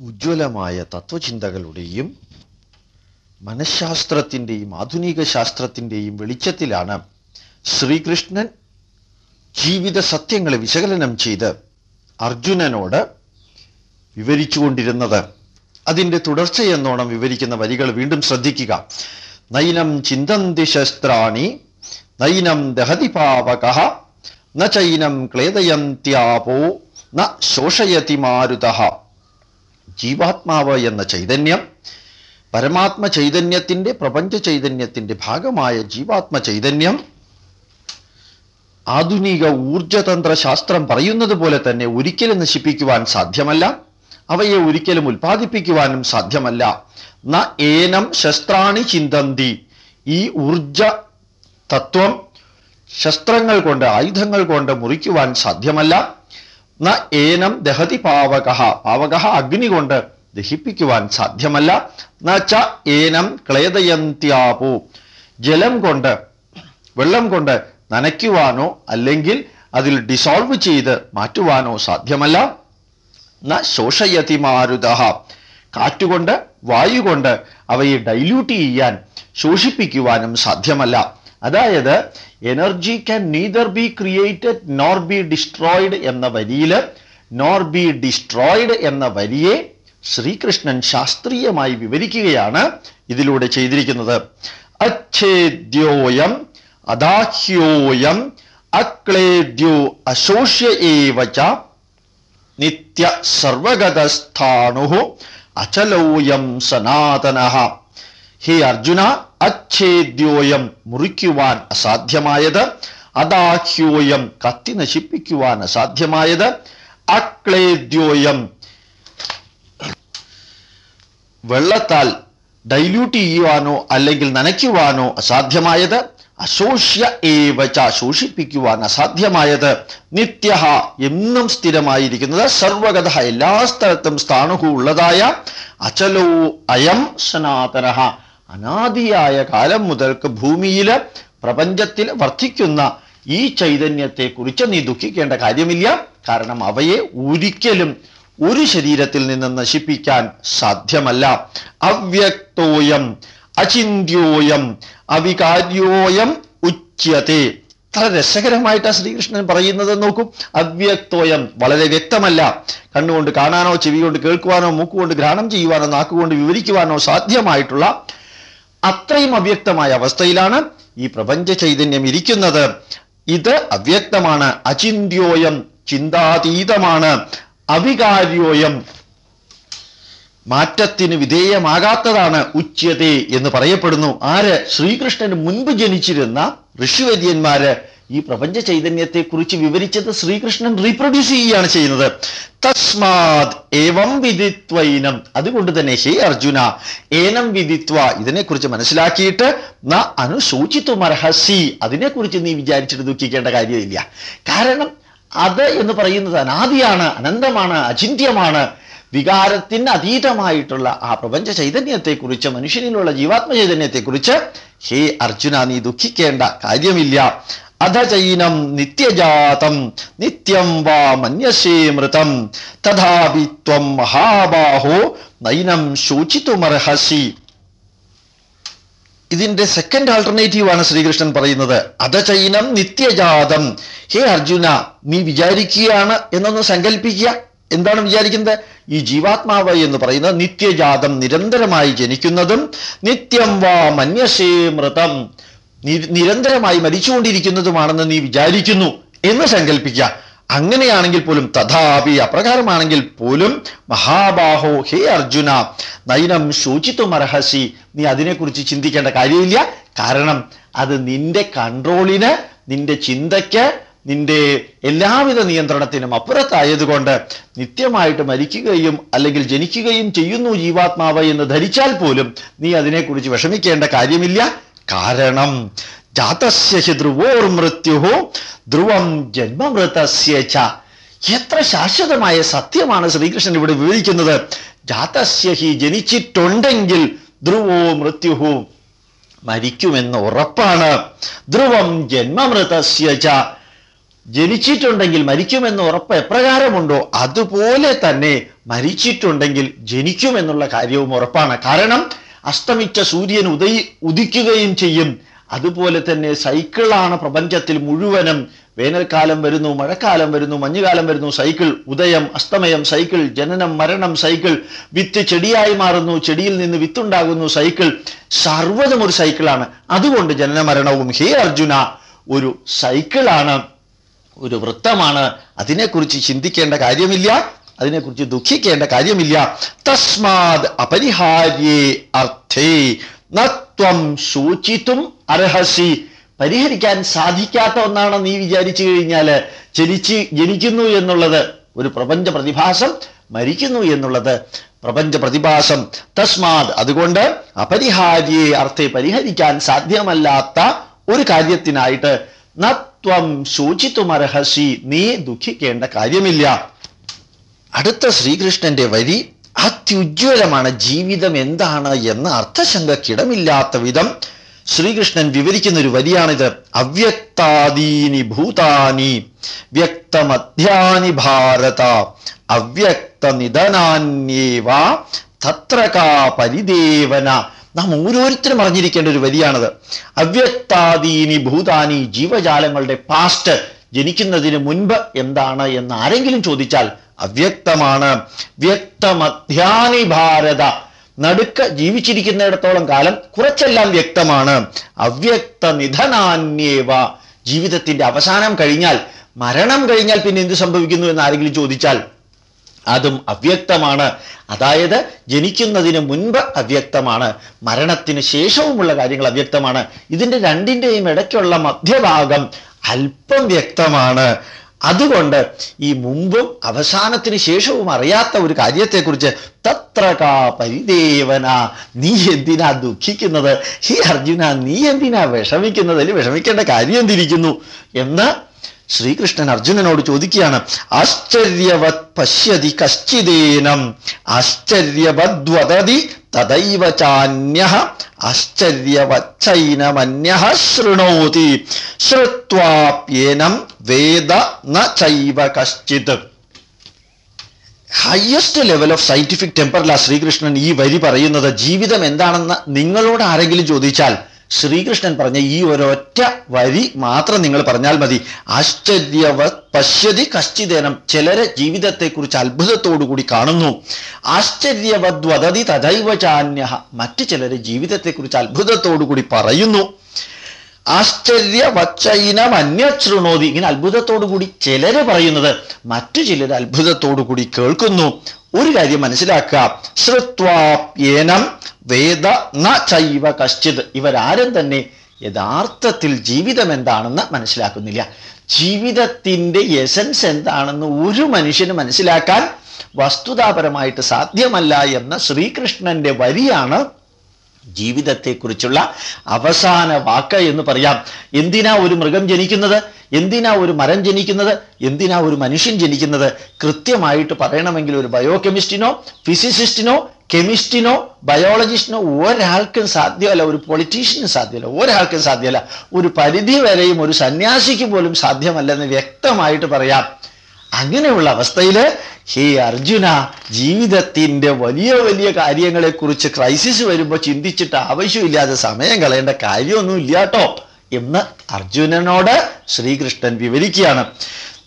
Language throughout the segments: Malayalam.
ഉജ്ജ്വലമായ തത്വചിന്തകളുടെയും മനഃശാസ്ത്രത്തിന്റെയും ആധുനിക ശാസ്ത്രത്തിന്റെയും വെളിച്ചത്തിലാണ് ശ്രീകൃഷ്ണൻ ജീവിത സത്യങ്ങളെ വിശകലനം ചെയ്ത് അർജുനനോട് വിവരിച്ചുകൊണ്ടിരുന്നത്. അതിന്റെ തുടർച്ചയെന്നോണം വിവരിക്കുന്ന വരികൾ വീണ്ടും ശ്രദ്ധിക്കുക. നൈനം ചിന്തന്തി ശസ്ത്രാണി നൈനം ദഹതി പാവക ന ചൈനം ക്ലേദയന്ത്യാപോ ന ശോഷയതി മാരുത. ജീവാത്മാവ് എന്ന ചൈതന്യം പരമാത്മ ചൈതന്യത്തിന്റെ പ്രപഞ്ച ചൈതന്യത്തിന്റെ ഭാഗമായ ജീവാത്മ ചൈതന്യം ആധുനിക ഊർജതന്ത്ര ശാസ്ത്രം പറയുന്നത് പോലെ തന്നെ ഒരിക്കലും നശിപ്പിക്കുവാൻ സാധ്യമല്ല അവയെ ഒരിക്കലും ഉൽപ്പാദിപ്പിക്കുവാനും സാധ്യമല്ല. ന ഏനം ശസ്ത്രാണി ചിന്തന്തി. ഈ ഊർജ തത്വം ശസ്ത്രങ്ങൾ കൊണ്ട് ആയുധങ്ങൾ കൊണ്ട് മുറിക്കുവാൻ സാധ്യമല്ല. ന ഏനം ദഹതി പാവക. പാവക അഗ്നി കൊണ്ട് ദഹിപ്പിക്കുവാൻ സാധ്യമല്ല. ന ച ഏനം ക്ലേദയന്ത്യാപു. ജലം കൊണ്ട് വെള്ളം കൊണ്ട് നനയ്ക്കുവാനോ അല്ലെങ്കിൽ അതിൽ ഡിസോൾവ് ചെയ്ത് മാറ്റുവാനോ സാധ്യമല്ല. ന ശോഷയതി മാരുത. കാറ്റുകൊണ്ട് വായു കൊണ്ട് അവയെ ഡൈല്യൂട്ട് ചെയ്യാൻ ശോഷിപ്പിക്കുവാനും സാധ്യമല്ല. അതായത് energy can neither be created nor be destroyed എന്ന വരിയിൽ നോർ ബി ഡിസ്ട്രോയിഡ് എന്ന വരിയെ ശ്രീകൃഷ്ണൻ ശാസ്ത്രീയമായി വിവരിക്കുകയാണ് ഇതിലൂടെ ചെയ്തിരിക്കുന്നത്. അച്ഛേദ്യോയം അദാഹ്യോയം അക്ലേദ്യോ അശോഷ്യ ഏവച നിത്യ സർവഗതസ്ഥാണു അചലോയം സനാതന. ഹേ അർജുന അച്ഛേദ്യോയം മുറിക്കുവാൻ അസാധ്യമായത് അദാഹ്യോയം കത്തി നശിപ്പിക്കുവാൻ അസാധ്യമായത് അക്ലേദ്യോയം വെള്ളത്താൽ ഡൈല്യൂട്ട് ചെയ്യുവാനോ അല്ലെങ്കിൽ നനയ്ക്കുവാനോ അസാധ്യമായത് അശോഷ്യ ഏവച ശോഷിപ്പിക്കുവാൻ അസാധ്യമായത് നിത്യ എന്നും സ്ഥിരമായിരിക്കുന്നത് സർവഗത എല്ലാ സ്ഥലത്തും സ്ഥാണുഹു ഉള്ളതായ അചലോ അയം സനാതന അനാദിയായ കാലം മുതൽക്ക് ഭൂമിയിൽ പ്രപഞ്ചത്തിൽ വർദ്ധിക്കുന്ന ഈ ചൈതന്യത്തെക്കുറിച്ച് നീ ദുഃഖിക്കേണ്ട കാര്യമില്ല. കാരണം അവയെ ഒരിക്കലും ഒരു ശരീരത്തിൽ നിന്ന് നശിപ്പിക്കാൻ സാധ്യമല്ല. അവ്യക്തോയം അചിന്യോയം അവികാര്യോയം ഉച്യത്തെ വളരെ രസകരമായിട്ടാണ് ശ്രീകൃഷ്ണൻ പറയുന്നത് നോക്കൂ. അവ്യക്തോയം വളരെ വ്യക്തമല്ല. കണ്ണുകൊണ്ട് കാണാനോ ചെവി കൊണ്ട് കേൾക്കുവാനോ മൂക്കുകൊണ്ട് ഗ്രഹണം ചെയ്യുവാനോ നാക്കുകൊണ്ട് വിവരിക്കുവാനോ സാധ്യമായിട്ടുള്ള അത്രയും അവ്യക്തമായ അവസ്ഥയിലാണ് ഈ പ്രപഞ്ച ചൈതന്യം ഇരിക്കുന്നത്. ഇത് അവ്യക്തമാണ്. അചിന്യോയം ചിന്താതീതമാണ്. അവികാര്യോയം മാറ്റത്തിന് വിധേയമാകാത്തതാണ് ഉച്യതേ എന്ന് പറയപ്പെടുന്നു. ആര്? ശ്രീകൃഷ്ണന് മുൻപ് ജനിച്ചിരുന്ന ഋഷിവര്യന്മാര് ഈ പ്രപഞ്ച ചൈതന്യത്തെ കുറിച്ച് വിവരിച്ചത് ശ്രീകൃഷ്ണൻ റീപ്രൊഡ്യൂസ് ചെയ്യുകയാണ് ചെയ്യുന്നത്. തസ്മാത് ഏവം വിദിത്വൈനം. അതുകൊണ്ട് തന്നെ ഹേ അർജുന ഏനം വിദിത്വ? ഇതിനെക്കുറിച്ച് മനസ്സിലാക്കിയിട്ട് ന അനുസൂചിത്വമർഹസി. അതിനെക്കുറിച്ച് നീ വിചാരിച്ചിട്ട് ദുഃഖിക്കേണ്ട കാര്യമില്ല. കാരണം അത് എന്ന് പറയുന്നത് അനാദിയാണ് അനന്തമാണ് അചിന്യമാണ് വികാരത്തിന് അതീതമായിട്ടുള്ള ആ പ്രപഞ്ച ചൈതന്യത്തെക്കുറിച്ച് മനുഷ്യനിലുള്ള ജീവാത്മ ചൈതന്യത്തെക്കുറിച്ച് ഹേ അർജുന നീ ദുഃഖിക്കേണ്ട കാര്യമില്ല. അധചൈനം നിത്യജാതം നിത്യം വാ മന്യസേ മൃതം തഥാപി ത്വം മഹാബാഹോ നൈനം ശോചിത്തുമർഹസി ഇതിന്റെ സെക്കൻഡ് ആൾട്ടർനേറ്റീവ് ആണ് ശ്രീകൃഷ്ണൻ പറയുന്നത്. അധചൈനം നിത്യജാതം. ഹേ അർജുന നീ വിചാരിക്കുകയാണ് എന്നൊന്ന് സങ്കല്പിക്കുക എന്താണ് വിചാരിക്കുന്നത്? ഈ ജീവാത്മാവ് എന്ന് പറയുന്നത് നിത്യജാതം നിരന്തരമായി ജനിക്കുന്നതും നിത്യം വാ മന്യസേ മൃതം. നിരന്തരമായി മരിച്ചുകൊണ്ടിരിക്കുന്നതുമാണെന്ന് നീ വിചാരിക്കുന്നു എന്ന് സങ്കല്പിക്കുക അങ്ങനെയാണെങ്കിൽ പോലും തഥാപി അപ്രകാരമാണെങ്കിൽ പോലും മഹാബാഹോ ഹേ അർജുന നൈനം ശോചിത്വമർഹസി നീ അതിനെക്കുറിച്ച് ചിന്തിക്കേണ്ട കാര്യമില്ല. കാരണം അത് നിന്റെ കൺട്രോളിന് നിന്റെ ചിന്തയ്ക്ക് നിന്റെ എല്ലാവിധ നിയന്ത്രണത്തിനും അപ്പുറത്തായതുകൊണ്ട് നിത്യമായിട്ട് മരിക്കുകയും അല്ലെങ്കിൽ ജനിക്കുകയും ചെയ്യുന്നു ജീവാത്മാവ് എന്ന് ധരിച്ചാൽ പോലും നീ അതിനെക്കുറിച്ച് വിഷമിക്കേണ്ട കാര്യമില്ല. കാരണം ജാതസ്യ ധ്രുവോർ മൃത്യു ധ്രുവം ജന്മമൃതസ്യ ച. എത്ര ശാശ്വതമായ സത്യമാണ് ശ്രീകൃഷ്ണൻ ഇവിടെ വിവരിക്കുന്നത്. ജാതസ്യ ഹി ജനിച്ചിട്ടുണ്ടെങ്കിൽ ധ്രുവോ മൃത്യു മരിക്കുമെന്ന് ഉറപ്പാണ്. ധ്രുവം ജന്മമൃതസ്യ ച. ജനിച്ചിട്ടുണ്ടെങ്കിൽ മരിക്കുമെന്ന് ഉറപ്പ് എപ്രകാരമുണ്ടോ? അതുപോലെ തന്നെ മരിച്ചിട്ടുണ്ടെങ്കിൽ ജനിക്കുമെന്നുള്ള കാര്യവും ഉറപ്പാണ്. കാരണം അസ്തമിച്ച സൂര്യൻ ഉദയി ഉദിക്കുകയും ചെയ്യും. അതുപോലെ തന്നെ സൈക്കിളാണ് പ്രപഞ്ചത്തിൽ മുഴുവനും. വേനൽക്കാലം വരുന്നു മഴക്കാലം വരുന്നു മഞ്ഞുകാലം വരുന്നു സൈക്കിൾ ഉദയം അസ്തമയം സൈക്കിൾ ജനനം മരണം സൈക്കിൾ വിത്ത് ചെടിയായി മാറുന്നു ചെടിയിൽ നിന്ന് വിത്തുണ്ടാകുന്നു സൈക്കിൾ സർവതും ഒരു സൈക്കിളാണ്. അതുകൊണ്ട് ജനന മരണവും ഹേ അർജുന ഒരു സൈക്കിളാണ് ഒരു വൃത്തമാണ്. അതിനെക്കുറിച്ച് ചിന്തിക്കേണ്ട കാര്യമില്ല. അതിനെക്കുറിച്ച് ദുഃഖിക്കേണ്ട കാര്യമില്ല. തസ്മാത് അപരിഹാര്യേ അർത്ഥേ. നത്വം ശോചിത്തും അർഹസി. പരിഹരിക്കാൻ സാധിക്കാത്ത ഒന്നാണ് നീ വിചാരിച്ചു കഴിഞ്ഞാൽ ജനിച്ച് ജനിക്കുന്നു എന്നുള്ളത് ഒരു പ്രപഞ്ച പ്രതിഭാസം മരിക്കുന്നു എന്നുള്ളത് പ്രപഞ്ച പ്രതിഭാസം. തസ്മാത് അതുകൊണ്ട് അപരിഹാര്യേ അർത്ഥെ പരിഹരിക്കാൻ സാധ്യമല്ലാത്ത ഒരു കാര്യത്തിനായിട്ട് നത്വം ശോചിത്തുമർഹസി നീ ദുഃഖിക്കേണ്ട കാര്യമില്ല. അടുത്ത ശ്രീകൃഷ്ണന്റെ വരി അത്യുജ്വലമാണ്. ജീവിതം എന്താണ് എന്ന അർത്ഥശങ്കക്കിടമില്ലാത്ത വിധം ശ്രീകൃഷ്ണൻ വിവരിക്കുന്ന ഒരു വരിയാണിത്. അവ്യക്താദീനി ഭൂതാനി വ്യക്തമധ്യാനി ഭാരത അവ്യക്ത നിധനാന്യേവ തത്ര പരിദേവന. നാം ഓരോരുത്തരും അറിഞ്ഞിരിക്കേണ്ട ഒരു വരിയാണത്. അവ്യക്താദീനി ഭൂതാനി ജീവജാലങ്ങളുടെ പാസ്റ്റ് ജനിക്കുന്നതിന് മുൻപ് എന്താണ് എന്ന് ആരെങ്കിലും ചോദിച്ചാൽ അവ്യക്തമാണ്. വ്യക്തമധ്യാനി ഭാരത. നടുക്ക ജീവിച്ചിരിക്കുന്നിടത്തോളം കാലം കുറച്ചെല്ലാം വ്യക്തമാണ്. അവ്യക്ത നിധനാന്യേവ. ജീവിതത്തിന്റെ അവസാനം കഴിഞ്ഞാൽ മരണം കഴിഞ്ഞാൽ പിന്നെ എന്ത് സംഭവിക്കുന്നു എന്ന് ആരെങ്കിലും ചോദിച്ചാൽ അതും അവ്യക്തമാണ്. അതായത് ജനിക്കുന്നതിന് മുൻപ് അവ്യക്തമാണ്. മരണത്തിന് ശേഷവുമുള്ള കാര്യങ്ങൾ അവ്യക്തമാണ്. ഇതിന്റെ രണ്ടിന്റെയും ഇടയ്ക്കുള്ള മധ്യഭാഗം അല്പം വ്യക്തമാണ്. അതുകൊണ്ട് ഈ മുമ്പും അവസാനത്തിന് ശേഷവും അറിയാത്ത ഒരു കാര്യത്തെക്കുറിച്ച് തത്ര കാ പരിദേവന. നീ എന്തിനാ ദുഃഖിക്കുന്നത്? ഹേ അർജുന നീ എന്തിനാ വിഷമിക്കുന്നത് അല്ലെങ്കിൽ വിഷമിക്കേണ്ട കാര്യം എന്തിരിക്കുന്നു? എന്ന് ശ്രീകൃഷ്ണൻ അർജുനനോട് ചോദിക്കുകയാണ് ആശ്ചര്യവത് പശ്യതി കശ്ചിദേനം ആശ്ചര്യവദ്വതതി തദൈവ ചാന്യ ആശ്ചര്യവച്ചൈനമന്യ ശൃണോതി ശ്രുത്വാപ്യേനം വേദ ന ചൈവ കശ്ചിത്. ഹയസ്റ്റ് ലെവൽ ഓഫ് സയന്റിഫിക് ടെമ്പറിലാണ് ശ്രീകൃഷ്ണൻ ഈ വരി പറയുന്നത് ജീവിതം എന്താണെന്ന് നിങ്ങളോട് ആരെങ്കിലും ചോദിച്ചാൽ ശ്രീകൃഷ്ണൻ പറഞ്ഞ ഈ ഒരൊറ്റ വരി മാത്രം നിങ്ങൾ പറഞ്ഞാൽ മതി. ആശ്ചര്യവ പശ്യതി കശ്ചിതേനം. ചിലരെ ജീവിതത്തെക്കുറിച്ച് അത്ഭുതത്തോടുകൂടി കാണുന്നു. ആശ്ചര്യവത് വദതി തഥൈവ ചാന്യ മറ്റു ചിലരെ ജീവിതത്തെക്കുറിച്ച് അത്ഭുതത്തോടുകൂടി പറയുന്നു. ആശ്ചര്യവച്ചൈനം അന്യശൃണോതി ഇങ്ങനെ അത്ഭുതത്തോടു കൂടി ചിലര് പറയുന്നത് മറ്റു ചിലർ അത്ഭുതത്തോടു കൂടി കേൾക്കുന്നു. ഒരു കാര്യം മനസ്സിലാക്കുക. ശ്രുത്വാപ്യേനം വേദ ന ചൈവ കശ്ചിത്. ഇവരാരും തന്നെ യഥാർത്ഥത്തിൽ ജീവിതം എന്താണെന്ന് മനസ്സിലാക്കുന്നില്ല. ജീവിതത്തിന്റെ എസൻസ് എന്താണെന്ന് ഒരു മനുഷ്യന് മനസ്സിലാക്കാൻ വസ്തുതാപരമായിട്ട് സാധ്യമല്ല എന്ന ശ്രീകൃഷ്ണന്റെ വരിയാണ് ജീവിതത്തെക്കുറിച്ചുള്ള അവസാന വാക്ക് എന്ന് പറയാം. എന്തിനാ ഒരു മൃഗം ജനിക്കുന്നത്? എന്തിനാ ഒരു മരം ജനിക്കുന്നത്? എന്തിനാ ഒരു മനുഷ്യൻ ജനിക്കുന്നത്? കൃത്യമായിട്ട് പറയണമെങ്കിൽ ഒരു ബയോ ബയോകെമിസ്റ്റിനോ ഫിസിസിസ്റ്റിനോ കെമിസ്റ്റിനോ ബയോളജിസ്റ്റിനോ ഒരാൾക്കും സാധ്യമല്ല ഒരു പൊളിറ്റീഷ്യനും സാധ്യമല്ല ഒരാൾക്കും സാധ്യമല്ല. ഒരു പരിധി വരെയും ഒരു സന്യാസിക്ക് പോലും സാധ്യമല്ലെന്ന് വ്യക്തമായിട്ട് പറയാം. അങ്ങനെയുള്ള അവസ്ഥയിൽ ഹേ അർജുന ജീവിതത്തിന്റെ വലിയ വലിയ കാര്യങ്ങളെക്കുറിച്ച് ക്രൈസിസ് വരുമ്പോൾ ചിന്തിച്ചിട്ട് ആവശ്യമില്ലാതെ സമയം കളയേണ്ട കാര്യമൊന്നും ഇല്ല കേട്ടോ എന്ന് അർജുനനോട് ശ്രീകൃഷ്ണൻ വിവരിക്കുകയാണ്.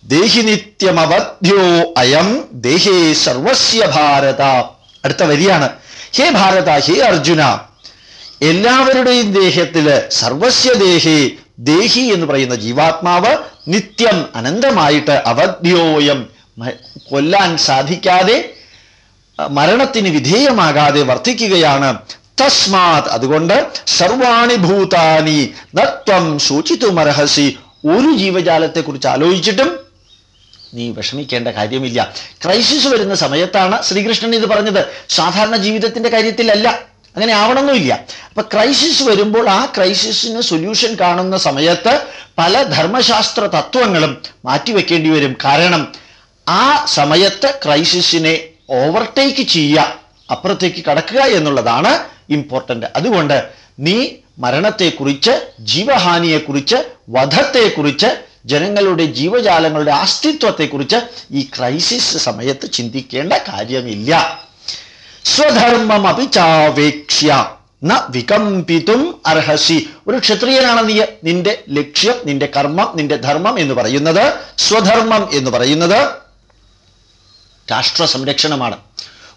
ദേഹി നിത്യമവധ്യോ അയം ദേഹേ സർവസ്യ ഭാരത. അടുത്ത വരിയാണ്. ഹേ ഭാരത ഹേ അർജുന എല്ലാവരുടെയും ദേഹത്തിൽ സർവസ്യ ദേഹേ ദേഹി എന്ന് പറയുന്ന ജീവാത്മാവ് നിത്യം അനന്തമായിട്ട് അവധ്യോയം കൊല്ലാൻ സാധിക്കാതെ മരണത്തിന് വിധേയമാകാതെ വർദ്ധിക്കുകയാണ് തസ്മാത് അതുകൊണ്ട് സർവാണി ഭൂതാനി നത്വം സൂചിതുമർഹസി. ഒരു ജീവജാലത്തെക്കുറിച്ച് ആലോചിച്ചിട്ടും നീ വിഷമിക്കേണ്ട കാര്യമില്ല. ക്രൈസിസ് വരുന്ന സമയത്താണ് ശ്രീകൃഷ്ണൻ ഇത് പറഞ്ഞത്. സാധാരണ ജീവിതത്തിന്റെ കാര്യത്തിലല്ല. അങ്ങനെ ആവണമെന്നില്ല അപ്പൊ ക്രൈസിസ് വരുമ്പോൾ ആ ക്രൈസിസിന് സൊല്യൂഷൻ കാണുന്ന സമയത്ത് പല ധർമ്മശാസ്ത്ര തത്വങ്ങളും മാറ്റിവെക്കേണ്ടി വരും. കാരണം ആ സമയത്ത് ക്രൈസിസിനെ ഓവർടേക്ക് ചെയ്യുക അപ്പുറത്തേക്ക് കടക്കുക എന്നുള്ളതാണ് ഇമ്പോർട്ടന്റ് അതുകൊണ്ട് നീ മരണത്തെക്കുറിച്ച് ജീവഹാനിയെക്കുറിച്ച് വധത്തെക്കുറിച്ച് ജനങ്ങളുടെ ജീവജാലങ്ങളുടെ അസ്തിത്വത്തെക്കുറിച്ച് ഈ ക്രൈസിസ് സമയത്ത് ചിന്തിക്കേണ്ട കാര്യമില്ല. സ്വധർമ്മം അപിചാവേക്ഷ്യ ന വികമ്പിതും അർഹസി. ഒരു ക്ഷത്രിയനാണ് നീ. നിന്റെ ലക്ഷ്യം നിന്റെ കർമ്മം നിന്റെ ധർമ്മം എന്ന് പറയുന്നത് സ്വധർമ്മം എന്ന് പറയുന്നത് രാഷ്ട്ര സംരക്ഷണമാണ്.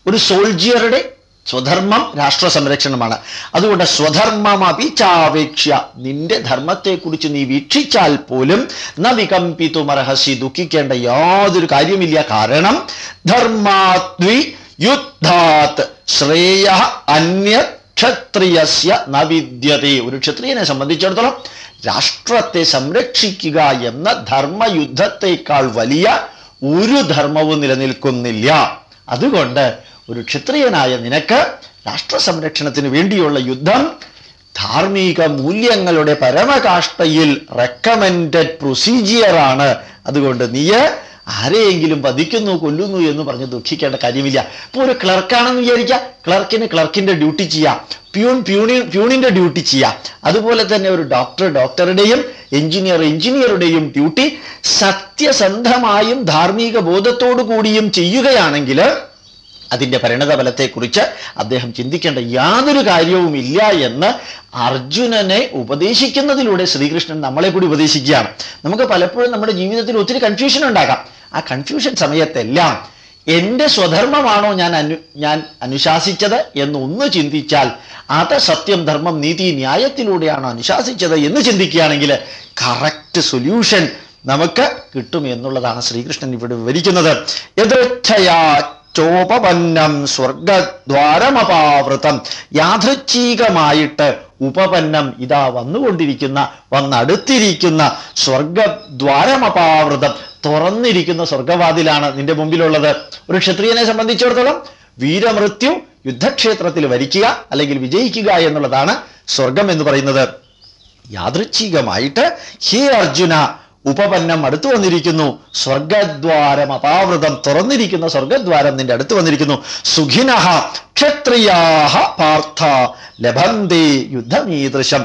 ഒരു സോൾജിയറുടെ സ്വധർമ്മം രാഷ്ട്ര സംരക്ഷണമാണ്. അതുകൊണ്ട് സ്വധർമ്മമാപി ചാവേക്ഷ്യ. നിന്റെ ധർമ്മത്തെക്കുറിച്ച് നീ വീക്ഷിച്ചാൽ പോലും ന വികമ്പിതും അർഹസി. ദുഃഖിക്കേണ്ട യാതൊരു കാര്യമില്ല. കാരണം ധർമാദ്വി യുദ്ധാത് ശ്രേയ അന്യ ക്ഷത്രിയസ്യ നവിദ്യതേ ഒരു ക്ഷത്രിയനെ സംബന്ധിച്ചിടത്തോളം രാഷ്ട്രത്തെ സംരക്ഷിക്കുക എന്ന ധർമ്മയുദ്ധത്തെക്കാൾ വലിയ ഒരു ധർമ്മവും നിലനിൽക്കുന്നില്ല. അതുകൊണ്ട് ഒരു ക്ഷത്രിയനായ നിനക്ക് രാഷ്ട്ര സംരക്ഷണത്തിന് വേണ്ടിയുള്ള യുദ്ധം ധാർമ്മിക മൂല്യങ്ങളുടെ പരമകാഷ്ടയിൽ റെക്കമെൻഡഡ് പ്രൊസീജിയറാണ് അതുകൊണ്ട് നീ ആരെയെങ്കിലും വധിക്കുന്നു കൊല്ലുന്നു എന്ന് പറഞ്ഞ് ദുഃഖിക്കേണ്ട കാര്യമില്ല. ഇപ്പൊ ഒരു ക്ലർക്കാണെന്ന് വിചാരിക്കുക. ക്ലർക്കിന് ക്ലർക്കിന്റെ ഡ്യൂട്ടി ചെയ്യാം. പ്യൂൺ പ്യൂണി പ്യൂണിന്റെ ഡ്യൂട്ടി ചെയ്യാം. അതുപോലെ തന്നെ ഒരു ഡോക്ടർ ഡോക്ടറുടെയും എഞ്ചിനീയർ എഞ്ചിനീയറുടെയും ഡ്യൂട്ടി സത്യസന്ധമായും ധാർമ്മിക ബോധത്തോടു കൂടിയും ചെയ്യുകയാണെങ്കിൽ അതിന്റെ പരിണതഫലത്തെക്കുറിച്ച് അദ്ദേഹം ചിന്തിക്കേണ്ട യാതൊരു കാര്യവുമില്ല എന്ന് അർജുനനെ ഉപദേശിക്കുന്നതിലൂടെ ശ്രീകൃഷ്ണൻ നമ്മളെ കൂടി ഉപദേശിക്കുകയാണ്. നമുക്ക് പലപ്പോഴും നമ്മുടെ ജീവിതത്തിൽ ഒത്തിരി കൺഫ്യൂഷൻ ഉണ്ടാകാം. ആ കൺഫ്യൂഷൻ സമയത്തെല്ലാം എന്റെ സ്വധർമ്മമാണോ ഞാൻ അനു ഞാൻ അനുശാസിച്ചത് എന്നൊന്ന് ചിന്തിച്ചാൽ അത് സത്യം ധർമ്മം നീതി ന്യായത്തിലൂടെയാണോ അനുശാസിച്ചത് എന്ന് ചിന്തിക്കുകയാണെങ്കിൽ കറക്റ്റ് സൊല്യൂഷൻ നമുക്ക് കിട്ടും എന്നുള്ളതാണ് ശ്രീകൃഷ്ണൻ ഇവിടെ വിവരിക്കുന്നത്. യഥേച്ഛയാ ചോപപന്നം സ്വർഗദ്വാരമപാവൃതം. യാദൃച്ഛികമായിട്ട് ഉപപന്നം ഇതാ വന്നുകൊണ്ടിരിക്കുന്ന വന്നടുത്തിരിക്കുന്ന സ്വർഗദ്വാരമപാവൃതം. തുറന്നിരിക്കുന്ന സ്വർഗവാതിലാണ് നിന്റെ മുമ്പിലുള്ളത്. ഒരു ക്ഷത്രിയനെ സംബന്ധിച്ചിടത്തോളം വീരമൃത്യു യുദ്ധക്ഷേത്രത്തിൽ വരിക്കുക അല്ലെങ്കിൽ വിജയിക്കുക എന്നുള്ളതാണ് സ്വർഗം എന്ന് പറയുന്നത്. യാദൃച്ഛികമായിട്ട് ഹേ അർജുന ഉപപന്നം അടുത്തു വന്നിരിക്കുന്നു. സ്വർഗദ്വാരം അപാവൃതം തുറന്നിരിക്കുന്ന. സ്വർഗദ്വാരം നിന്റെ അടുത്ത് വന്നിരിക്കുന്നു. സുഖിനഹ ക്ഷത്രിയാഹ പാർത്ഥ ലഭന്തേ യുദ്ധമീദൃശം.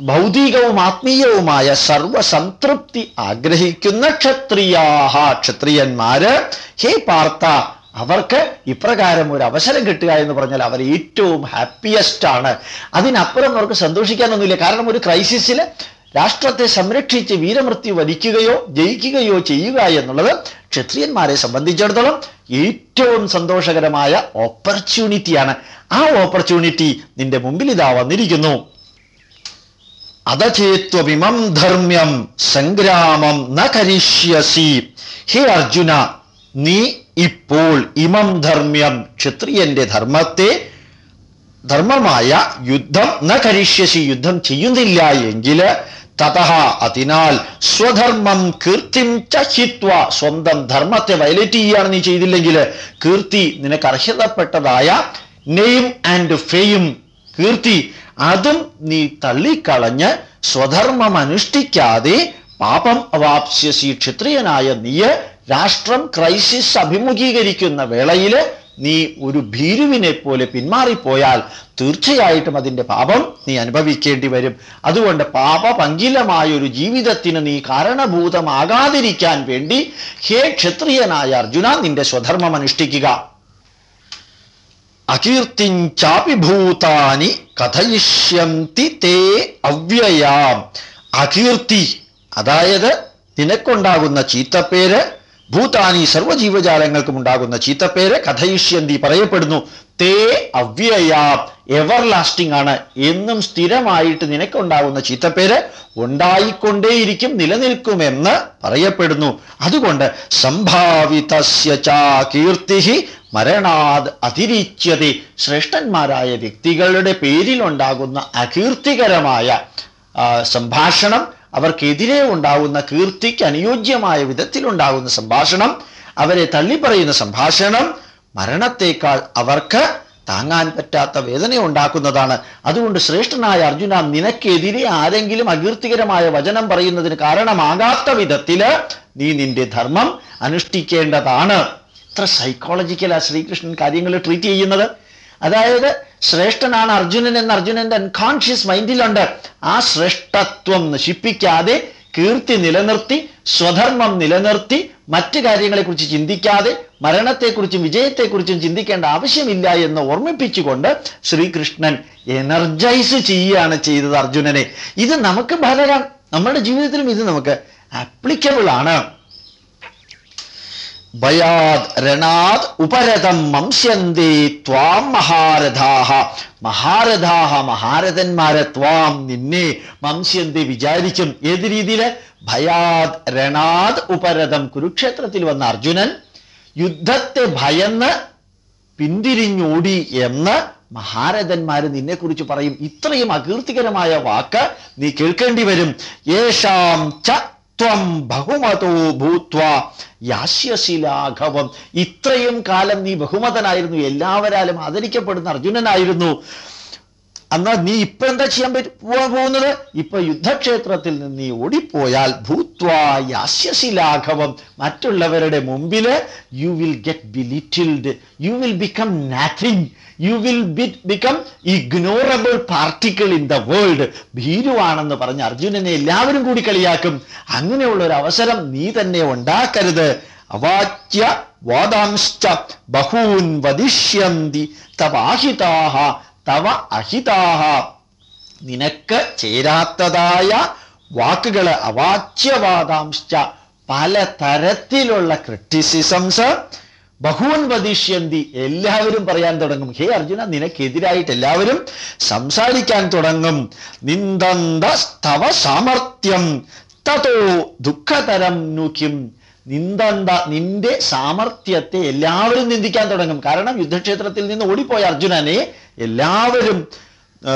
ഭൗതികവും ആത്മീയവുമായ സർവസംതൃപ്തി ആഗ്രഹിക്കുന്ന ക്ഷത്രിയാഹ ക്ഷത്രിയന്മാര് ഹേ പാർത്ഥ അവർക്ക് ഇപ്രകാരം ഒരു അവസരം കിട്ടുക എന്ന് പറഞ്ഞാൽ അവർ ഏറ്റവും ഹാപ്പിയസ്റ്റ് ആണ്. അതിനപ്പുറം അവർക്ക് സന്തോഷിക്കാനൊന്നുമില്ല. കാരണം ഒരു ക്രൈസിസിൽ രാഷ്ട്രത്തെ സംരക്ഷിച്ച് വീരമൃത്യു വരിക്കുകയോ ജയിക്കുകയോ ചെയ്യുക എന്നുള്ളത് ക്ഷത്രിയന്മാരെ സംബന്ധിച്ചിടത്തോളം ഏറ്റവും സന്തോഷകരമായ ഓപ്പർച്യൂണിറ്റിയാണ് ആ ഓപ്പർച്യൂണിറ്റി നിന്റെ മുമ്പിൽ ഇതാ വന്നിരിക്കുന്നു. അതചേത്വമിമം ധർമ്മ്യം സംഗ്രാമം ന കരിഷ്യസി. ഹേ അർജുന നീ ഇപ്പോൾ ഇമം ധർമ്മ്യം ക്ഷത്രിയന്റെ ധർമ്മത്തെ ധർമ്മമായ യുദ്ധം ന കരിഷ്യസി യുദ്ധം ചെയ്യുന്നില്ല എങ്കിൽ തഥ അതിനാൽ സ്വധർമ്മം കീർത്തിം ചഹിത്വ സ്വന്തം ധർമ്മത്തെ വയലേറ്റ് ചെയ്യുകയാണ് നീ ചെയ്തില്ലെങ്കിൽ കീർത്തി നിനക്ക് അർഹതപ്പെട്ടതായ നെയിം ആൻഡ് ഫെയിം കീർത്തി അതും നീ തള്ളിക്കളഞ്ഞ് സ്വധർമ്മം അനുഷ്ഠിക്കാതെ പാപം അവാപ്സ്യസി ക്ഷത്രിയനായ നീ രാഷ്ട്രം ക്രൈസിസ് അഭിമുഖീകരിക്കുന്ന വേളയിൽ നീ ഒരു ഭീരുവിനെ പോലെ പിന്മാറിപ്പോയാൽ തീർച്ചയായിട്ടും അതിന്റെ പാപം നീ അനുഭവിക്കേണ്ടി വരും. അതുകൊണ്ട് പാപപങ്കിലമായ ഒരു ജീവിതത്തിന് നീ കാരണഭൂതമാകാതിരിക്കാൻ വേണ്ടി ഹേ ക്ഷത്രിയനായ അർജുന നിന്റെ സ്വധർമ്മം അനുഷ്ഠിക്കുക. അകീർത്തിഞ്ചാപി ഭൂതാനി കഥയിഷ്യന്തി തേ അവ്യയാം. അകീർത്തി അതായത് നിനക്കുണ്ടാകുന്ന ചീത്തപ്പേര് ഭൂതാനി സർവജീവജാലങ്ങൾക്കും ഉണ്ടാകുന്ന ചീത്തപ്പേര് കഥയിഷ്യന്തി പറയപ്പെടുന്നു. തേ അവ്യയ. എവർ ലാസ്റ്റിംഗ് ആണ്. എന്നും സ്ഥിരമായിട്ട് നിനക്കുണ്ടാകുന്ന ചീത്തപ്പേര് ഉണ്ടായിക്കൊണ്ടേയിരിക്കും നിലനിൽക്കുമെന്ന് പറയപ്പെടുന്നു. അതുകൊണ്ട് സംഭാവിതസ്യ കീർത്തി മരണാത് അതിരീച്ചത് ശ്രേഷ്ഠന്മാരായ വ്യക്തികളുടെ പേരിലുണ്ടാകുന്ന അകീർത്തികരമായ സംഭാഷണം അവർക്കെതിരെ ഉണ്ടാകുന്ന കീർത്തിക്ക് അനുയോജ്യമായ വിധത്തിലുണ്ടാകുന്ന സംഭാഷണം അവരെ തള്ളിപ്പറയുന്ന സംഭാഷണം മരണത്തേക്കാൾ അവർക്ക് താങ്ങാൻ പറ്റാത്ത വേദന ഉണ്ടാക്കുന്നതാണ്. അതുകൊണ്ട് ശ്രേഷ്ഠനായ അർജുന നിനക്കെതിരെ ആരെങ്കിലും അകീർത്തികരമായ വചനം പറയുന്നതിന് കാരണമാകാത്ത വിധത്തിൽ നീ നിന്റെ ധർമ്മം അനുഷ്ഠിക്കേണ്ടതാണ്. ഇത്ര സൈക്കോളജിക്കലാ ശ്രീകൃഷ്ണൻ കാര്യങ്ങൾ ട്രീറ്റ് ചെയ്യുന്നത്. അതായത് ശ്രേഷ്ഠനാണ് അർജുനൻ എന്ന് അർജുനന്റെ അൺകോൺഷ്യസ് മൈൻഡിലുണ്ട് ആ ശ്രേഷ്ഠത്വം നശിപ്പിക്കാതെ കീർത്തി നിലനിർത്തി സ്വധർമ്മം നിലനിർത്തി മറ്റു കാര്യങ്ങളെക്കുറിച്ച് ചിന്തിക്കാതെ മരണത്തെക്കുറിച്ചും വിജയത്തെക്കുറിച്ചും ചിന്തിക്കേണ്ട ആവശ്യമില്ല എന്ന് ഓർമ്മിപ്പിച്ചുകൊണ്ട് ശ്രീകൃഷ്ണൻ എനർജൈസ് ചെയ്യുകയാണ് ചെയ്തത് അർജുനനെ. ഇത് നമുക്ക് ഫലമാണ് നമ്മുടെ ജീവിതത്തിലും ഇത് നമുക്ക് ആപ്ലിക്കബിൾ ആണ്. ഭയാത് രണാത് ഉപരഥം വംശ്യന്തി ത്വാം മഹാരഥാഹ. മഹാരഥാഹ മഹാരഥന്മാരെ ത്വാം നിന്നെ വംശ്യന്തി വിചാരിക്കും ഏത് രീതിയിൽ? ഭയാത് രണാത് ഉപരഥം കുരുക്ഷേത്രത്തിൽ വന്ന അർജുനൻ യുദ്ധത്തെ ഭയന്ന് പിന്തിരിഞ്ഞോടി എന്ന് മഹാരഥന്മാര് നിന്നെക്കുറിച്ച് പറയും. ഇത്രയും അകീർത്തികരമായ വാക്ക് നീ കേൾക്കേണ്ടി വരും. യേഷാം ച ത്വം ബഹുമതോ ഭൂത്വ യാസ്യശിലാഘവം. ഇത്രയും കാലം നീ ബഹുമതനായിരുന്നു. എല്ലാവരാലും ആദരിക്കപ്പെടുന്ന അർജുനനായിരുന്നു. എന്നാ നീ ഇപ്പൊ എന്താ ചെയ്യാൻ പോവാൻ പോകുന്നത്? ഇപ്പൊ യുദ്ധക്ഷേത്രത്തിൽ നിന്ന് നീ ഓടിപ്പോയാൽ ഭൂത്വ ലാഘവം മറ്റുള്ളവരുടെ മുമ്പിൽ you will get belittled you will become nothing you will become ignorable particle in the world ഭീരുവാണെന്ന് പറഞ്ഞ് അർജുനനെ എല്ലാവരും കൂടി കളിയാക്കും. അങ്ങനെയുള്ള ഒരു അവസരം നീ തന്നെ ഉണ്ടാക്കരുത്. അവാച്യ വാദാംശ്ച ബഹൂൻ വദിഷ്യന്തി തവാഹിതാഹ തവ അഹിതാഹ. നിനക്ക് ചേരാത്തതായ വാക്കുകൾ അവാച്യവാദാംശ പലതരത്തിലുള്ള ക്രിറ്റിസിസംസ് ബഹുവൻ വദിഷ്യന്തി എല്ലാവരും പറയാൻ തുടങ്ങും. ഹേ അർജുന നിനക്കെതിരായിട്ട് എല്ലാവരും സംസാരിക്കാൻ തുടങ്ങും. നിന്ദന്ത സ്തവ സാമർത്ഥ്യം തതോ ദുഃഖതരം നുഖ്യം നിന്ദന്ത നിന്റെ സാമർഥ്യത്തെ എല്ലാവരും നിന്ദിക്കാൻ തുടങ്ങും. കാരണം യുദ്ധക്ഷേത്രത്തിൽ നിന്ന് ഓടിപ്പോയ അർജുനനെ എല്ലാവരും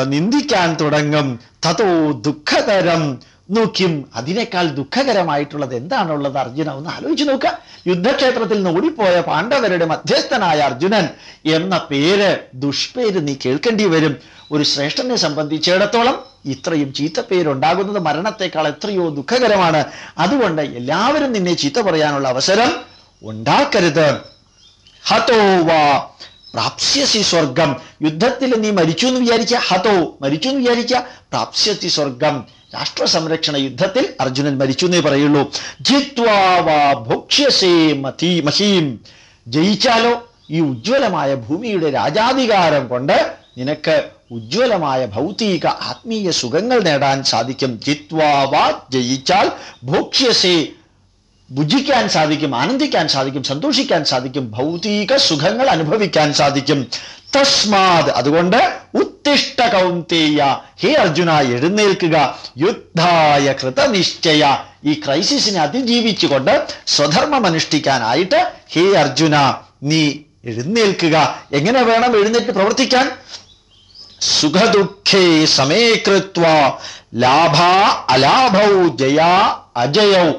നിന്ദിക്കാൻ തുടങ്ങും. തതോ ദുഃഖതരം നോക്കും അതിനേക്കാൾ ദുഃഖകരമായിട്ടുള്ളത് എന്താണുള്ളത് അർജുന ഒന്ന് ആലോചിച്ച് നോക്കുക. യുദ്ധക്ഷേത്രത്തിൽ നിന്ന് ഓടിപ്പോയ പാണ്ഡവരുടെ മധ്യസ്ഥനായ അർജുനൻ എന്ന പേര് ദുഷ്പേര് നീ കേൾക്കേണ്ടി വരും. ഒരു ശ്രേഷ്ഠനെ സംബന്ധിച്ചിടത്തോളം ഇത്രയും ചീത്തപ്പേരുണ്ടാകുന്നത് മരണത്തെക്കാൾ എത്രയോ ദുഃഖകരമാണ്. അതുകൊണ്ട് എല്ലാവരും നിന്നെ ചീത്ത പറയാനുള്ള അവസരം ഉണ്ടാക്കരുത്. പ്രാപ്സ്യസി സ്വർഗം യുദ്ധത്തിൽ നീ മരിച്ചു എന്ന് വിചാരിക്കുക ഹതോ മരിച്ചു എന്ന് വിചാരിക്കുക പ്രാപ്സ്യത്തി സ്വർഗം രാഷ്ട്ര സംരക്ഷണ യുദ്ധത്തിൽ അർജുനൻ മരിച്ചു എന്നേ പറയുള്ളൂ ഭോക്ഷ്യസേ മഹീം. ജയിച്ചാലോ ഈ ഉജ്ജ്വലമായ ഭൂമിയുടെ രാജാധികാരം കൊണ്ട് നിനക്ക് ഉജ്ജ്വലമായ ഭൗതിക ആത്മീയ സുഖങ്ങൾ നേടാൻ സാധിക്കും. ജിത്വാ വാ ജയിച്ചാൽ ഭോക്ഷ്യസേ ഭുജിക്കാൻ സാധിക്കും ആനന്ദിക്കാൻ സാധിക്കും സന്തോഷിക്കാൻ സാധിക്കും ഭൗതിക സുഖങ്ങൾ അനുഭവിക്കാൻ സാധിക്കും. തസ്മാത്. അതുകൊണ്ട് ഉത്തിഷ്ട കൗന്തേയ ഹേ അർജുന എഴുന്നേൽക്കുക. യുദ്ധായ കൃതനിശ്ചയ. ഈ ക്രൈസിസിനെ അതിജീവിച്ചുകൊണ്ട് സ്വധർമ്മം അനുഷ്ഠിക്കാനായിട്ട് ഹേ അർജുന നീ എഴുന്നേൽക്കുക. എങ്ങനെ വേണം എഴുന്നേറ്റ് പ്രവർത്തിക്കാൻ? സുഖദുഃഖേ സമയകൃത്വ. ലാഭ അലാഭൗ ജയ അജയൗ.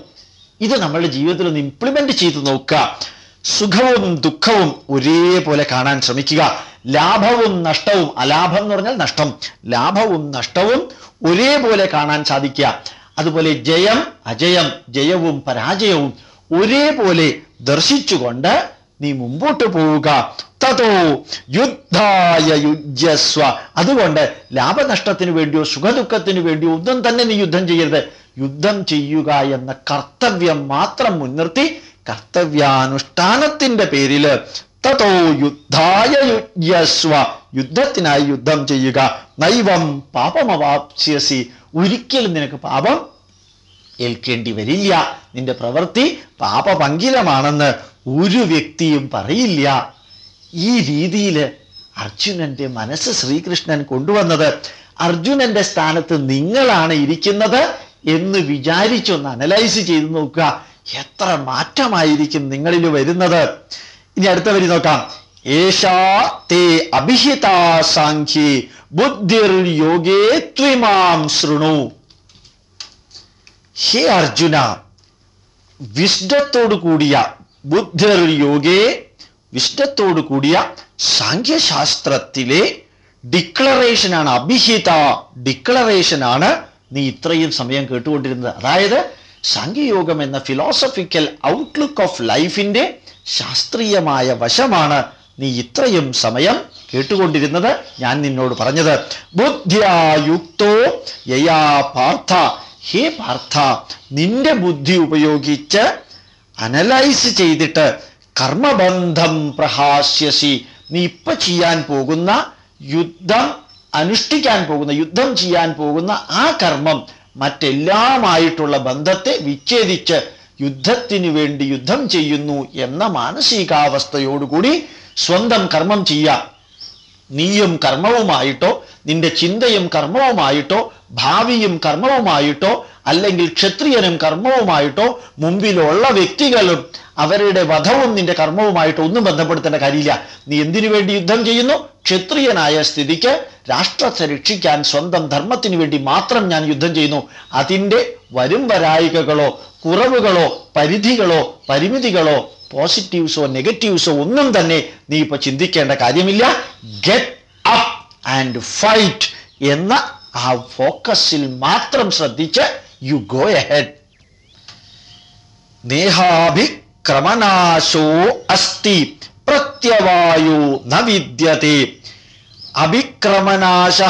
ഇത് നമ്മളുടെ ജീവിതത്തിൽ ഒന്ന് ഇംപ്ലിമെന്റ് ചെയ്ത് നോക്കുക. സുഖവും ദുഃഖവും ഒരേപോലെ കാണാൻ ശ്രമിക്കുക. ലാഭവും നഷ്ടവും അലാഭം എന്ന് പറഞ്ഞാൽ നഷ്ടം. ലാഭവും നഷ്ടവും ഒരേപോലെ കാണാൻ സാധിക്കുക. അതുപോലെ ജയം അജയം ജയവും പരാജയവും ഒരേപോലെ ദർശിച്ചുകൊണ്ട് നീ മുമ്പോട്ട് പോവുക. തതോ യുദ്ധായ യുജ്യസ്വ. അതുകൊണ്ട് ലാഭനഷ്ടത്തിന് വേണ്ടിയോ സുഖദുഃഖത്തിന് വേണ്ടിയോ ഒന്നും തന്നെ നീ യുദ്ധം ചെയ്യരുത്. യുദ്ധം ചെയ്യുക എന്ന കർത്തവ്യം മാത്രം മുൻനിർത്തി കർത്തവ്യാനുഷ്ഠാനത്തിന്റെ പേരിൽ തതോ യുദ്ധായ യുജ്യസ്വ. യുദ്ധത്തിനായി യുദ്ധം ചെയ്യുക. നൈവം പാപമവാപ്സ്യസി. ഒരിക്കലും നിനക്ക് പാപം ഏൽക്കേണ്ടി വരില്ല. നിന്റെ പ്രവൃത്തി പാപപങ്കിലമാണെന്ന് ഒരു വ്യക്തിയും പറയില്ല. ഈ രീതിയിൽ അർജുനന്റെ മനസ്സ് ശ്രീകൃഷ്ണൻ കൊണ്ടുവന്നത് അർജുനന്റെ സ്ഥാനത്ത് നിങ്ങളാണ് ഇരിക്കുന്നത് എന്ന് വിചാരിച്ചൊന്ന് അനലൈസ് ചെയ്ത് നോക്കുക. എത്ര മാറ്റമായിരിക്കും നിങ്ങളിൽ വരുന്നത്? ഇനി അടുത്ത വരി നോക്കാം. ഏഷാ തേ അഭിഹിതാ സാഖ്യേ ബുദ്ധിർ യോഗേ കൂടിയ ബുദ്ധിർ യോഗേ വിഷ്ഠത്തോടു കൂടിയ സാഖ്യശാസ്ത്രത്തിലെ ഡിക്ലറേഷനാണ് അഭിഹിത ഡിക്ലറേഷനാണ് നീ ഇത്രയും സമയം കേട്ടുകൊണ്ടിരുന്നത്. അതായത് സാഖ്യയോഗം എന്ന ഫിലോസഫിക്കൽ ഔട്ട്ലുക്ക് ഓഫ് ലൈഫിന്റെ ശാസ്ത്രീയമായ വശമാണ് നീ ഇത്രയും സമയം കേട്ടുകൊണ്ടിരുന്നത്. ഞാൻ നിന്നോട് പറഞ്ഞത് ബുദ്ധ്യായുക്തോ യയാ പാർത്ഥ. ഹേ പാർത്ഥ നിന്റെ ബുദ്ധി ഉപയോഗിച്ച് അനലൈസ് ചെയ്തിട്ട് കർമ്മബന്ധം പ്രഹാസ്യസി. നീ ഇപ്പൊ ചെയ്യാൻ പോകുന്ന യുദ്ധം അനുഷ്ഠിക്കാൻ പോകുന്ന യുദ്ധം ചെയ്യാൻ പോകുന്ന ആ കർമ്മം മറ്റെല്ലാമായിട്ടുള്ള ബന്ധത്തെ വിച്ഛേദിച്ച് യുദ്ധത്തിനു വേണ്ടി യുദ്ധം ചെയ്യുന്നു എന്ന മാനസികാവസ്ഥയോടുകൂടി സ്വന്തം കർമ്മം ചെയ്യാം നീയും കർമ്മവുമായിട്ടോ നിന്റെ ചിന്തയും കർമ്മവുമായിട്ടോ ഭാവിയും കർമ്മവുമായിട്ടോ അല്ലെങ്കിൽ ക്ഷത്രിയനും കർമ്മവുമായിട്ടോ മുമ്പിലുള്ള വ്യക്തികളും അവരുടെ വധവും നിന്റെ കർമ്മവുമായിട്ടോ ഒന്നും ബന്ധപ്പെടുത്തേണ്ട കാര്യമില്ല. നീ എന്തിനു വേണ്ടി യുദ്ധം ചെയ്യുന്നു? ക്ഷത്രിയനായ സ്ഥിതിക്ക് രാഷ്ട്രത്തെ രക്ഷിക്കാൻ സ്വന്തം ധർമ്മത്തിനു വേണ്ടി മാത്രം ഞാൻ യുദ്ധം ചെയ്യുന്നു. അതിന്റെ വരും വരായികകളോ കുറവുകളോ പരിധികളോ പരിമിതികളോ പോസിറ്റീവ്സോ നെഗറ്റീവ്സോ ഒന്നും തന്നെ നീ ഇപ്പൊ ചിന്തിക്കേണ്ട കാര്യമില്ല. ഗെറ്റ് അപ്പ് ആൻഡ് ഫൈറ്റ് എന്ന ആ ഫോക്കസിൽ മാത്രം ശ്രദ്ധിച്ച് യു ഗോ എഹെഡ് നേഹാഭിക്രമനാശോ അസ്തി പ്രത്യവായു ന വിദ്യത്തെ അഭിക്രമനാശ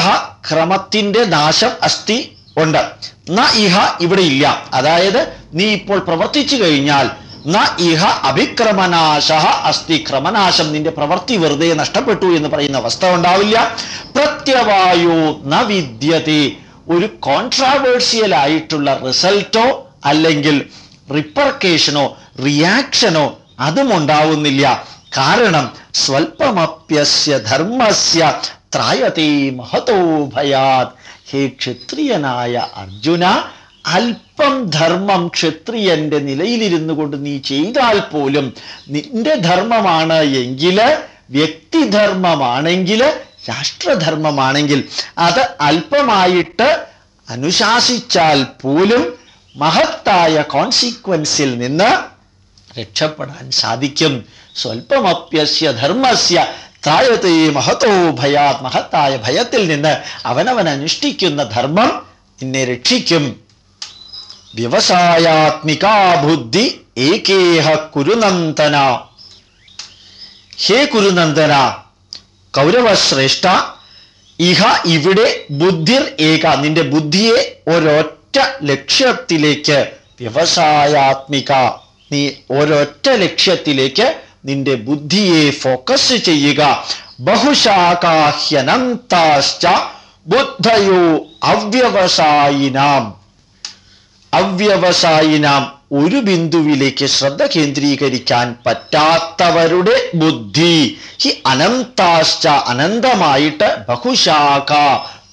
ക്രമത്തിന്റെ നാശം അസ്തി ഉണ്ട്. ന ഇഹ ഇവിടെ ഇല്ല. അതായത് നീ ഇപ്പോൾ പ്രവർത്തിച്ചു കഴിഞ്ഞാൽ ന ഇഹ അഭിക്രമനാശ അസ്ഥി ക്രമനാശം. നിന്റെ പ്രവൃത്തി വെറുതെ നഷ്ടപ്പെട്ടു എന്ന് പറയുന്ന അവസ്ഥ ഉണ്ടാവില്ല. പ്രത്യവായോ ന വിദ്യതി. ഒരു കോൺട്രാവേഴ്സിയൽ ആയിട്ടുള്ള റിസൾട്ടോ അല്ലെങ്കിൽ റിപ്പർക്കേഷനോ റിയാക്ഷനോ അതും ഉണ്ടാവുന്നില്ല. കാരണം സ്വൽപ്പമപ്യസ്യ ധർമ്മസ്യ ത്രായതേ മഹതോ ഭയാത്. ഹേ ക്ഷത്രിയനായ അർജുന അല്പം ധർമ്മം ക്ഷത്രിയന്റെ നിലയിലിരുന്നു കൊണ്ട് നീ ചെയ്താൽ പോലും നിന്റെ ധർമ്മമാണ് എങ്കിൽ വ്യക്തിധർമ്മമാണെങ്കിൽ രാഷ്ട്രധർമ്മമാണെങ്കിൽ അത് അല്പമായിട്ട് അനുശാസിച്ചാൽ പോലും മഹത്തായ കോൺസിക്വൻസിൽ നിന്ന് രക്ഷപ്പെടാൻ സാധിക്കും. സ്വൽപ്പമപ്യസ്യ ധർമ്മസ്യ താഴത്തെ മഹത്തോ ഭയാത് മഹത്തായ ഭയത്തിൽ നിന്ന് അവനവൻ അനുഷ്ഠിക്കുന്ന ധർമ്മം നിന്നെ രക്ഷിക്കും. വ്യവസായാത്മികാ ബുദ്ധി ഏകേഹ കുരുനന്ദന. ഹേ കുരുനന്ദന കൗരവശ്രേഷ്ഠ ഇഹ ഇവിടെ ബുദ്ധിർ ഏക നിന്റെ ബുദ്ധിയെ ഒരൊറ്റ ലക്ഷ്യത്തിലേക്ക് വ്യവസായാത്മിക നീ ഒരൊറ്റ ലക്ഷ്യത്തിലേക്ക് നിന്റെ ബുദ്ധിയെ ഫോക്കസ് ചെയ്യുക. ബഹുശാഖാഹ്യനന്താശ്ച ബുദ്ധയോ അവ്യവസായിനാം. അവ്യവസായിനാം ഒരു ബിന്ദുവിലേക്ക് ശ്രദ്ധ കേന്ദ്രീകരിക്കാൻ പറ്റാത്തവരുടെ ബുദ്ധി. ഹി അനന്താശ്ച അനന്തമായിട്ട് ബഹുശാഖ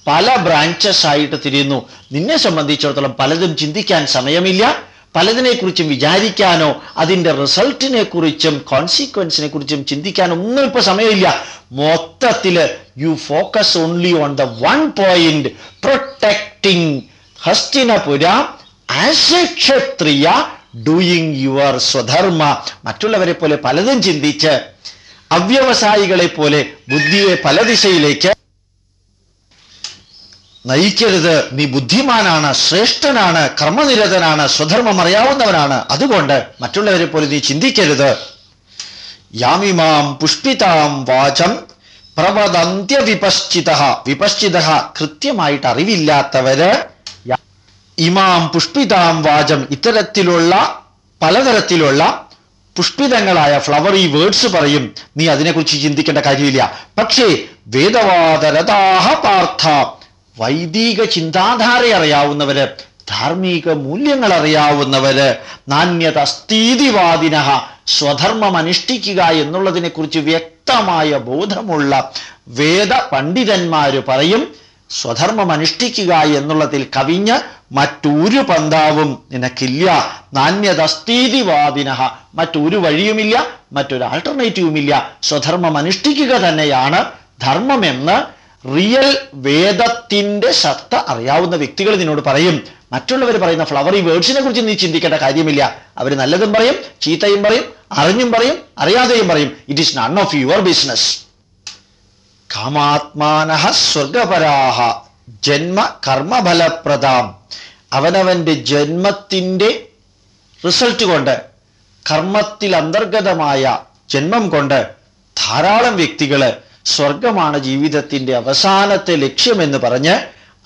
പല ബ്രാഞ്ചസ് ആയിട്ട് തിരിയുന്നു. നിന്നെ സംബന്ധിച്ചിടത്തോളം പലതും ചിന്തിക്കാൻ സമയമില്ല. പലതിനെക്കുറിച്ചും വിചാരിക്കാനോ അതിന്റെ റിസൾട്ടിനെ കുറിച്ചും കോൺസിക്വൻസിനെ കുറിച്ചും ചിന്തിക്കാനോ ഒന്നും ഇപ്പൊ സമയമില്ല. മൊത്തത്തിൽ you focus only on the one point protecting Hastinapura as a kshatriya doing your swadharma. മറ്റുള്ളവരെ പോലെ പലതും ചിന്തിച്ച് അവ്യവസായികളെ പോലെ ബുദ്ധിയെ പല ദിശയിലേക്ക് നയിക്കരുത്. നീ ബുദ്ധിമാനാണ് ശ്രേഷ്ഠനാണ് കർമ്മനിരതനാണ് സ്വധർമ്മം അറിയാവുന്നവനാണ്. അതുകൊണ്ട് മറ്റുള്ളവരെ പോലെ നീ ചിന്തിക്കരുത്. യാമിമാം പുഷ്പിതാം വാചം പ്രവദന്ത്യ വിപശ്ചിത വിപശ്ചിത കൃത്യമായിട്ട് അറിവില്ലാത്തവര് ഇമാം പുഷ്പിതാം വാചം ഇത്തരത്തിലുള്ള പലതരത്തിലുള്ള പുഷ്പിതങ്ങളായ ഫ്ലവറി വേർഡ്സ് പറയും. നീ അതിനെക്കുറിച്ച് ചിന്തിക്കേണ്ട കാര്യമില്ല. പക്ഷേ വേദവാദരതാഹ പാർത്ഥ വൈദിക ചിന്താധാര അറിയാവുന്നവര് ധാർമ്മിക മൂല്യങ്ങൾ അറിയാവുന്നവര് നാണ്യതസ്തീതിവാദിന സ്വധർമ്മം അനുഷ്ഠിക്കുക എന്നുള്ളതിനെക്കുറിച്ച് വ്യക്തമായ ബോധമുള്ള വേദ പണ്ഡിതന്മാര് പറയും. സ്വധർമ്മം അനുഷ്ഠിക്കുക എന്നുള്ളതിൽ കവിഞ്ഞ് മറ്റൊരു പന്താവും നിനക്കില്ല. നാണ്യതസ്ഥീതിവാദിന മറ്റൊരു വഴിയുമില്ല മറ്റൊരു ആൾട്ടർനേറ്റീവുമില്ല സ്വധർമ്മം അനുഷ്ഠിക്കുക തന്നെയാണ് ധർമ്മമെന്ന് റിയൽ വേദത്തിന്റെ സത്ത അറിയാവുന്ന വ്യക്തികൾ നിന്നോട് പറയും. മറ്റുള്ളവർ പറയുന്ന ഫ്ലവറി വേർഡ്സിനെ കുറിച്ച് നീ ചിന്തിക്കേണ്ട കാര്യമില്ല. അവർ നല്ലതും പറയും ചീത്തയും പറയും അറിഞ്ഞും പറയും അറിയാതെയും പറയും. It is none of your business കാമാത്മാന സ്വർഗപരാഹ ജന്മ കർമ്മഫലപ്രദാം. അവനവന്റെ ജന്മത്തിന്റെ റിസൾട്ട് കൊണ്ട് കർമ്മത്തിൽ അന്തർഗതമായ ജന്മം കൊണ്ട് ധാരാളം വ്യക്തികൾ സ്വർഗമാണ് ജീവിതത്തിന്റെ അവസാനത്തെ ലക്ഷ്യമെന്ന് പറഞ്ഞ്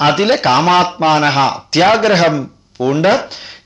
അതിലെ കാമാത്മാനഹ അത്യാഗ്രഹം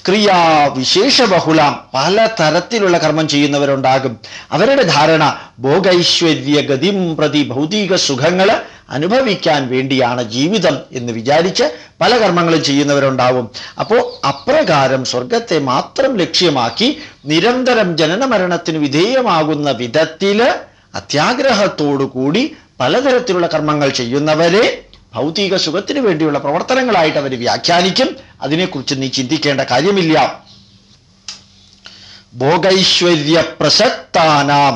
ഉണ്ട് ക്രിയാവിശേഷബഹുലാം പല തരത്തിലുള്ള കർമ്മം ചെയ്യുന്നവരുണ്ടാകും. അവരുടെ ധാരണ ഭോഗൈശ്വര്യ ഗതിം പ്രതി ഭൗതിക സുഖങ്ങൾ അനുഭവിക്കാൻ വേണ്ടിയാണ് ജീവിതം എന്ന് വിചാരിച്ച് പല കർമ്മങ്ങളും ചെയ്യുന്നവരുണ്ടാവും. അപ്പോൾ അപ്രകാരം സ്വർഗത്തെ മാത്രം ലക്ഷ്യമാക്കി നിരന്തരം ജനന മരണത്തിന് വിധേയമാകുന്ന വിധത്തിൽ അത്യാഗ്രഹത്തോടു കൂടി പലതരത്തിലുള്ള കർമ്മങ്ങൾ ചെയ്യുന്നവരെ ഭൗതിക സുഖത്തിന് വേണ്ടിയുള്ള പ്രവർത്തനങ്ങളായിട്ട് അവർ വ്യാഖ്യാനിക്കും. അതിനെക്കുറിച്ച് നീ ചിന്തിക്കേണ്ട കാര്യമില്ല. ഭോഗൈശ്വര്യ പ്രസക്താനാം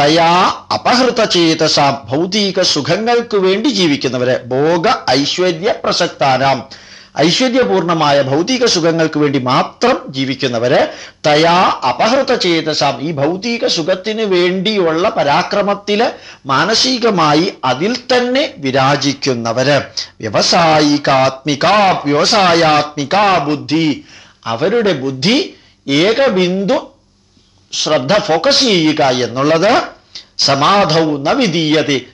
തയാ അപഹൃത ചേതസാം ഭൗതിക സുഖങ്ങൾക്ക് വേണ്ടി ജീവിക്കുന്നവരെ ഭോഗ ഐശ്വര്യ പ്രസക്താനാം ഐശ്വര്യപൂർണമായ ഭൗതിക സുഖങ്ങൾക്ക് വേണ്ടി മാത്രം ജീവിക്കുന്നവര് തയാ അപഹൃത ചേതസാം. ഈ ഭൗതിക സുഖത്തിന് വേണ്ടിയുള്ള പരാക്രമത്തിൽ മാനസികമായി അതിൽ തന്നെ വിരാജിക്കുന്നവര്. വ്യവസായികാത്മിക വ്യവസായാത്മിക ബുദ്ധി. അവരുടെ ബുദ്ധി ഏകബിന്ദു ശ്രദ്ധ ഫോക്കസ് ചെയ്യുക എന്നുള്ളത് സമാധവും ന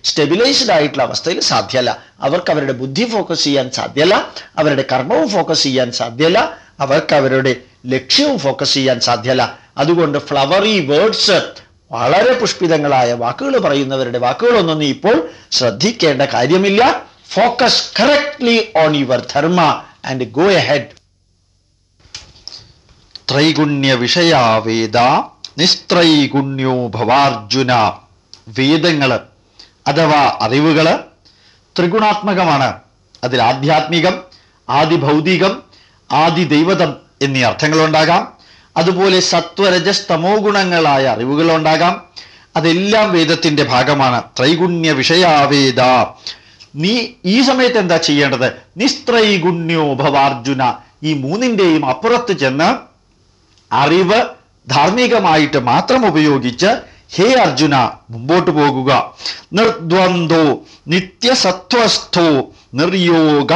സ്റ്റെബിലൈസ്ഡ് ആയിട്ടുള്ള അവസ്ഥയിൽ സാധ്യല്ല. അവർക്ക് അവരുടെ ബുദ്ധി ഫോക്കസ് ചെയ്യാൻ സാധ്യല്ല. അവരുടെ കർമ്മവും ഫോക്കസ് ചെയ്യാൻ സാധ്യല്ല. അവർക്ക് അവരുടെ ലക്ഷ്യവും ഫോക്കസ് ചെയ്യാൻ സാധ്യല്ല. അതുകൊണ്ട് ഫ്ലവറി വേർഡ്സ് വളരെ പുഷ്പിതങ്ങളായ വാക്കുകൾ പറയുന്നവരുടെ വാക്കുകളൊന്നും നീ ഇപ്പോൾ ശ്രദ്ധിക്കേണ്ട കാര്യമില്ല. Focus correctly on your dharma and go ahead ത്രൈഗുണ്യ വിഷയാവേദ നിസ്ത്രൈഗുണ്യോ ഭവാർജുന. വേദങ്ങൾ അഥവാ അറിവുകൾ ത്രിഗുണാത്മകമാണ്. അതിൽ ആധ്യാത്മികം ആദി ദൈവതം എന്നീ അർത്ഥങ്ങളുണ്ടാകാം. അതുപോലെ സത്വരജസ്തമോ ഗുണങ്ങളായ അറിവുകളുണ്ടാകാം. അതെല്ലാം വേദത്തിന്റെ ഭാഗമാണ്. ത്രൈഗുണ്യ വിഷയാവേദ നീ ഈ സമയത്ത് എന്താ ചെയ്യേണ്ടത്? നിസ്ത്രൈഗുണ്യോ ഭവാർജുന. ഈ മൂന്നിന്റെയും അപ്പുറത്ത് ചെന്ന് അറിവ് ധാർമ്മികമായിട്ട് മാത്രം ഉപയോഗിച്ച് ഹേ അർജുന മുമ്പോട്ട് പോകുക. നിർദ്വന്ദ്വോ നിത്യസത്വസ്ഥോ നിർയോഗ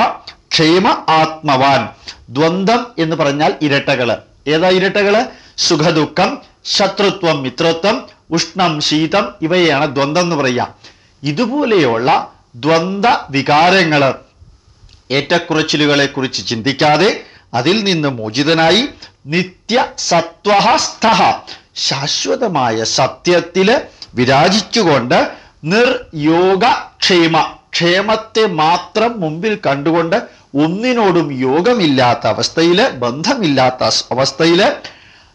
ക്ഷേമ ആത്മവാൻ. ദ്വന്ദ്ം എന്ന് പറഞ്ഞാൽ ഇരട്ടകൾ. ഏതാ ഇരട്ടകൾ? സുഖദുഃഖം ശത്രുത്വം മിത്രത്വം ഉഷ്ണം ശീതം ഇവയെയാണ് ദ്വന്ദ്ം എന്ന് പറയുക. ഇതുപോലെയുള്ള ദ്വന്ദ് വികാരങ്ങൾ ഏറ്റക്കുറച്ചിലുകളെ കുറിച്ച് ചിന്തിക്കാതെ അതിൽ നിന്ന് മോചിതനായി നിത്യ സത്വസ്ഥ ശാശ്വതമായ സത്യത്തിൽ വിരാജിച്ചുകൊണ്ട് നിർയോഗ ക്ഷേമ ക്ഷേമത്തെ മാത്രം മുമ്പിൽ കണ്ടുകൊണ്ട് ഒന്നിനോടും യോഗമില്ലാത്ത അവസ്ഥയിൽ ബന്ധമില്ലാത്ത അവസ്ഥയിൽ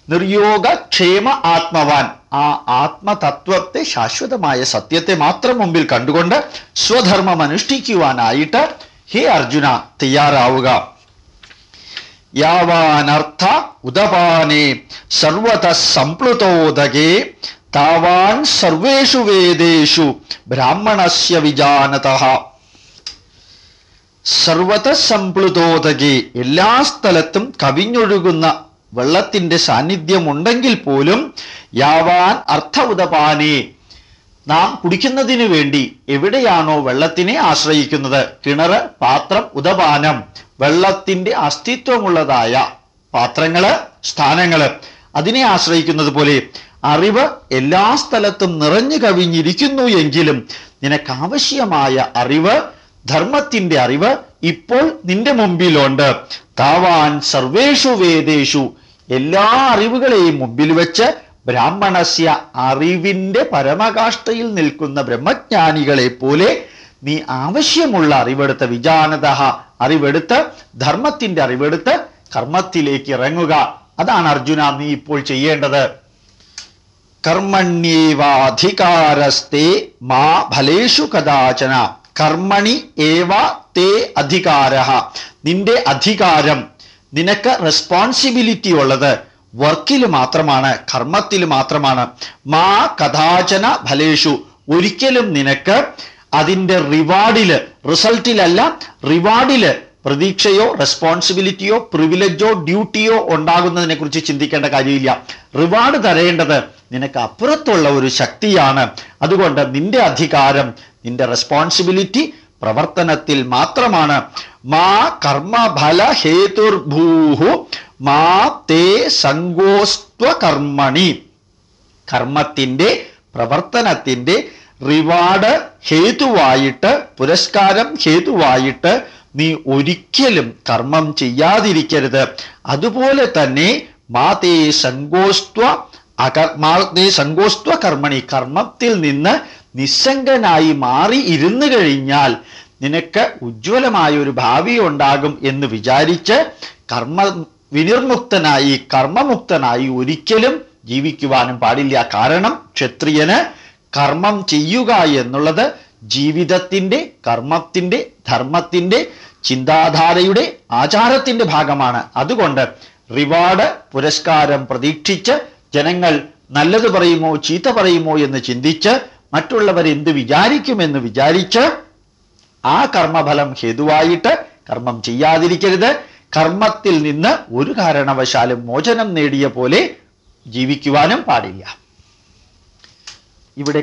നിർയോഗ ക്ഷേമ ആത്മവാൻ ആ ആത്മതത്വത്തെ ശാശ്വതമായ സത്യത്തെ മാത്രം മുമ്പിൽ കണ്ടുകൊണ്ട് സ്വധർമ്മം അനുഷ്ഠിക്കുവാനായിട്ട് ഹേ അർജുന തയ്യാറാവുക. യാവാനർത്ഥ ഉദപാനെ സർവത സംപ്ലുതോദകേ താവാൻ സർവേഷു വേദേഷു ബ്രാഹ്മണസ്യ വിജാനത. സർവത സംപ്ലുതോദകെ എല്ലാ സ്ഥലത്തും കവിഞ്ഞൊഴുകുന്ന വെള്ളത്തിന്റെ സാന്നിധ്യം ഉണ്ടെങ്കിൽ പോലും യാവാൻ അർത്ഥ ഉദപാനെ നാം കുടിക്കുന്നതിന് വേണ്ടി എവിടെയാണോ വെള്ളത്തിനെ ആശ്രയിക്കുന്നത്? കിണർ പാത്രം ഉദപാനം. വെള്ളത്തിന്റെ അസ്തിത്വമുള്ളതായ പാത്രങ്ങൾ സ്ഥാനങ്ങൾ. അതിനെ ആശ്രയിക്കുന്നത് പോലെ അറിവ് എല്ലാ സ്ഥലത്തും നിറഞ്ഞു കവിഞ്ഞിരിക്കുന്നു എങ്കിലും നിനക്കാവശ്യമായ അറിവ് ധർമ്മത്തിന്റെ അറിവ് ഇപ്പോൾ നിന്റെ മുമ്പിലുണ്ട്. താവാൻ സർവേഷു വേദേഷു. എല്ലാ അറിവുകളെയും മുമ്പിൽ വെച്ച് ബ്രാഹ്മണസ്യ അറിവിന്റെ പരമകാഷ്ഠയിൽ നിൽക്കുന്ന ബ്രഹ്മജ്ഞാനികളെ പോലെ നീ ആവശ്യമുള്ള അറിവെടുത്ത് വിജാനത അറിവെടുത്ത് ധർമ്മത്തിന്റെ അറിവെടുത്ത് കർമ്മത്തിലേക്ക് ഇറങ്ങുക. അതാണ് അർജുന നീ ഇപ്പോൾ ചെയ്യേണ്ടത്. കർമ്മണ്യേവാധികാരസ്തേ മാ ഫലേഷു കഥാചന. കർമ്മണി ഏവ തേ അധികാര നിന്റെ അധികാരം നിനക്ക് റെസ്പോൺസിബിലിറ്റി ഉള്ളത് വർക്കിൽ മാത്രമാണ് കർമ്മത്തിൽ മാത്രമാണ്. മാ കഥാചന ഫലേഷു. ഒരിക്കലും നിനക്ക് അതിന്റെ റിവാർഡിൽ റിസൾട്ടിലല്ല റിവാർഡിൽ പ്രതീക്ഷയോ റെസ്പോൺസിബിലിറ്റിയോ പ്രിവിലേജോ ഡ്യൂട്ടിയോ ഉണ്ടാകുന്നതിനെ കുറിച്ച് ചിന്തിക്കേണ്ട കാര്യമില്ല. റിവാർഡ് തരേണ്ടത് നിനക്ക് അപ്പുറത്തുള്ള ഒരു ശക്തിയാണ്. അതുകൊണ്ട് നിന്റെ അധികാരം നിന്റെ റെസ്പോൺസിബിലിറ്റി പ്രവർത്തനത്തിൽ മാത്രമാണ്. മാ കർമ്മഫല ഹേതുർഭൂഹു മാ തേ കർമ്മണി. കർമ്മത്തിന്റെ പ്രവർത്തനത്തിന്റെ റിവാർഡ് ഹേതുവായിട്ട് പുരസ്കാരം ഹേതുവായിട്ട് നീ ഒരിക്കലും കർമ്മം ചെയ്യാതിരിക്കരുത്. അതുപോലെ തന്നെ മാതേ സങ്കോസ്ത്വ മാതേ സങ്കോസ്ത്വ കർമ്മണി കർമ്മത്തിൽ നിന്ന് നിസ്സംഗനായി മാറി ഇരുന്നു കഴിഞ്ഞാൽ നിനക്ക് ഉജ്ജ്വലമായ ഒരു ഭാവി ഉണ്ടാകും എന്ന് വിചാരിച്ച് കർമ്മ വിനിർമുക്തനായി കർമ്മമുക്തനായി ഒരിക്കലും ജീവിക്കുവാനും പാടില്ല. കാരണം ക്ഷത്രിയന് കർമ്മം ചെയ്യുക എന്നുള്ളത് ജീവിതത്തിന്റെ കർമ്മത്തിന്റെ ധർമ്മത്തിന്റെ ചിന്താധാരയുടെ ആചാരത്തിന്റെ ഭാഗമാണ്. അതുകൊണ്ട് റിവാർഡ് പുരസ്കാരം പ്രതീക്ഷിച്ച് ജനങ്ങൾ നല്ലത് പറയുമോ ചീത്ത പറയുമോ എന്ന് ചിന്തിച്ച് മറ്റുള്ളവർ എന്ത് വിചാരിക്കുമെന്ന് വിചാരിച്ച് ആ കർമ്മഫലം ഹേതുവായിട്ട് കർമ്മം ചെയ്യാതിരിക്കരുത്. കർമ്മത്തിൽ നിന്ന് ഒരു കാരണവശാലും മോചനം നേടിയ പോലെ ജീവിക്കുവാനും പാടില്ല. ഇവിടെ